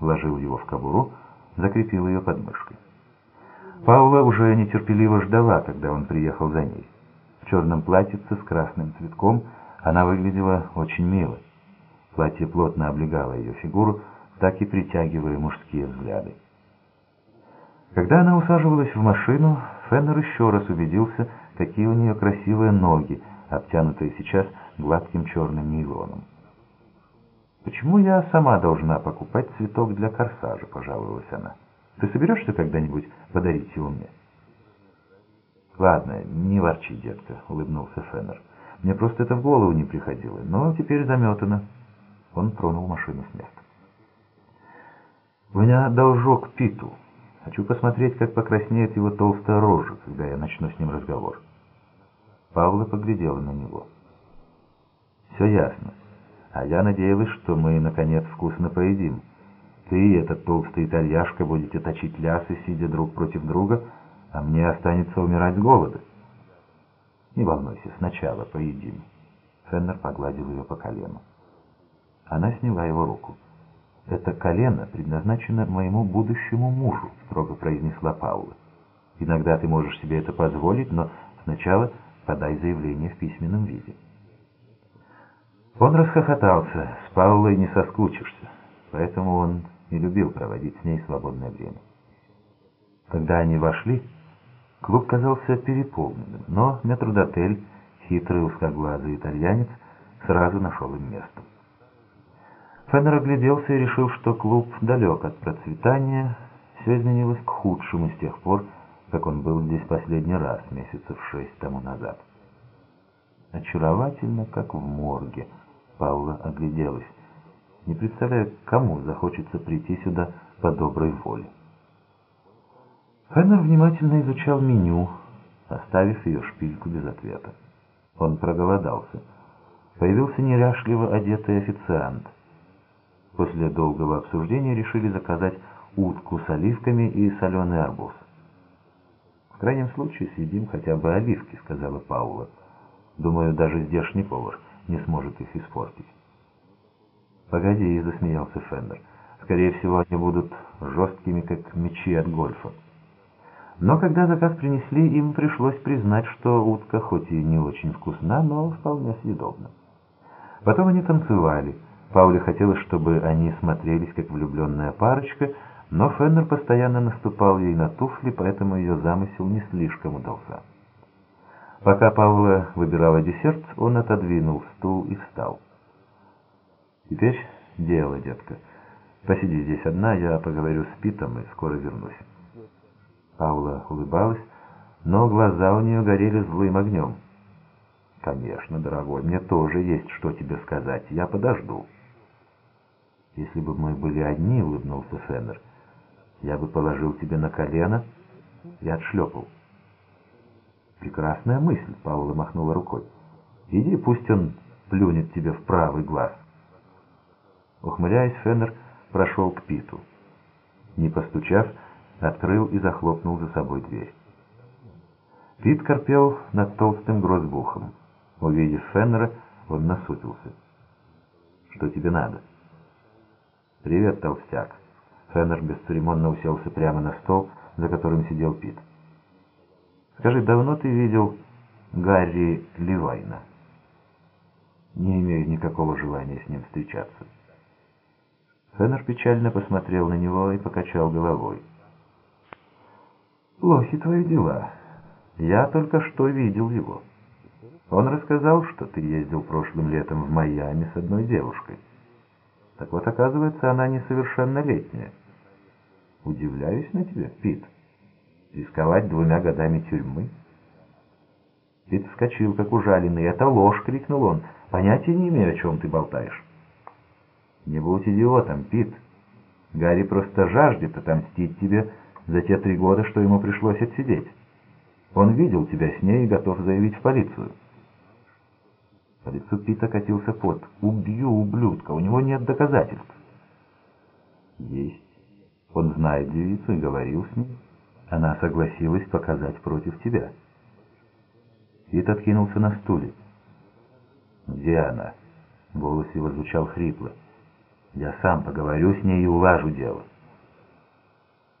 вложил его в кобуру, закрепил ее подмышкой. Паула уже нетерпеливо ждала, когда он приехал за ней. В черном платьице с красным цветком она выглядела очень мило. Платье плотно облегало ее фигуру, так и притягивая мужские взгляды. Когда она усаживалась в машину, Феннер еще раз убедился, какие у нее красивые ноги, обтянутые сейчас гладким черным нейлоном. «Почему я сама должна покупать цветок для корсажа?» – пожаловалась она. «Ты соберешься когда-нибудь подарить его мне?» «Ладно, не ворчи, детка», — улыбнулся Феннер. «Мне просто это в голову не приходило, но теперь заметано». Он тронул машину с места. «У меня должок Питу. Хочу посмотреть, как покраснеет его толстая рожа, когда я начну с ним разговор». Павла поглядела на него. «Все ясно. А я надеялась, что мы, наконец, вкусно поедим. Ты и этот толстый итальяшка будете точить лясы, сидя друг против друга, а мне останется умирать с голода. Не волнуйся, сначала поедим. Феннер погладил ее по колену. Она сняла его руку. «Это колено предназначено моему будущему мужу», — строго произнесла Паула. «Иногда ты можешь себе это позволить, но сначала подай заявление в письменном виде». Он расхохотался. С Паулой не соскучишься, поэтому он и любил проводить с ней свободное время. Когда они вошли, клуб казался переполненным, но метрудотель, хитрый узкоглазый итальянец, сразу нашел им место. Феннер огляделся и решил, что клуб далек от процветания, все изменилось к худшему с тех пор, как он был здесь последний раз, месяцев шесть тому назад. Очаровательно, как в морге, Паула огляделась. Не представляю, кому захочется прийти сюда по доброй воле. Феннер внимательно изучал меню, оставив ее шпильку без ответа. Он проголодался. Появился неряшливо одетый официант. После долгого обсуждения решили заказать утку с оливками и соленый арбуз. «В крайнем случае съедим хотя бы оливки», — сказала Паула. «Думаю, даже здешний повар не сможет их испортить». «Погоди», — засмеялся Фендер. «Скорее всего, они будут жесткими, как мечи от гольфа». Но когда заказ принесли, им пришлось признать, что утка хоть и не очень вкусна, но вполне съедобна. Потом они танцевали. Пауле хотелось, чтобы они смотрелись, как влюбленная парочка, но Феннер постоянно наступал ей на туфли, поэтому ее замысел не слишком удался. Пока Павла выбирала десерт, он отодвинул стул и встал. «Теперь дело, детка. Посиди здесь одна, я поговорю с Питом и скоро вернусь». Паула улыбалась, но глаза у нее горели злым огнем. «Конечно, дорогой, мне тоже есть что тебе сказать. Я подожду». «Если бы мы были одни», — улыбнулся Феннер, — «я бы положил тебе на колено и отшлепал». «Прекрасная мысль», — Паула махнула рукой. «Иди, пусть он плюнет тебе в правый глаз». Ухмыляясь, Феннер прошел к Питу. Не постучав, открыл и захлопнул за собой дверь. Пит корпел над толстым грозбухом. Увидев Феннера, он насупился. «Что тебе надо?» «Привет, толстяк». Феннер бесцеремонно уселся прямо на стол, за которым сидел Пит. «Скажи, давно ты видел Гарри Левайна?» «Не имею никакого желания с ним встречаться». Феннер печально посмотрел на него и покачал головой. «Плохи твои дела. Я только что видел его. Он рассказал, что ты ездил прошлым летом в Майами с одной девушкой. Так вот, оказывается, она несовершеннолетняя. Удивляюсь на тебя, Пит. Рисковать двумя годами тюрьмы?» Пит вскочил, как ужаленный. «Это ложь!» — крикнул он. «Понятия не имею, о чем ты болтаешь». Не будь идиотом, Пит. Гарри просто жаждет отомстить тебе за те три года, что ему пришлось отсидеть. Он видел тебя с ней и готов заявить в полицию. По лицу Пита катился пот. «Убью ублюдка, у него нет доказательств». «Есть. Он знает девицу и говорил с ней. Она согласилась показать против тебя». Пит откинулся на стуле. «Где она?» Голос его звучал хрипло. Я сам поговорю с ней и улажу дело.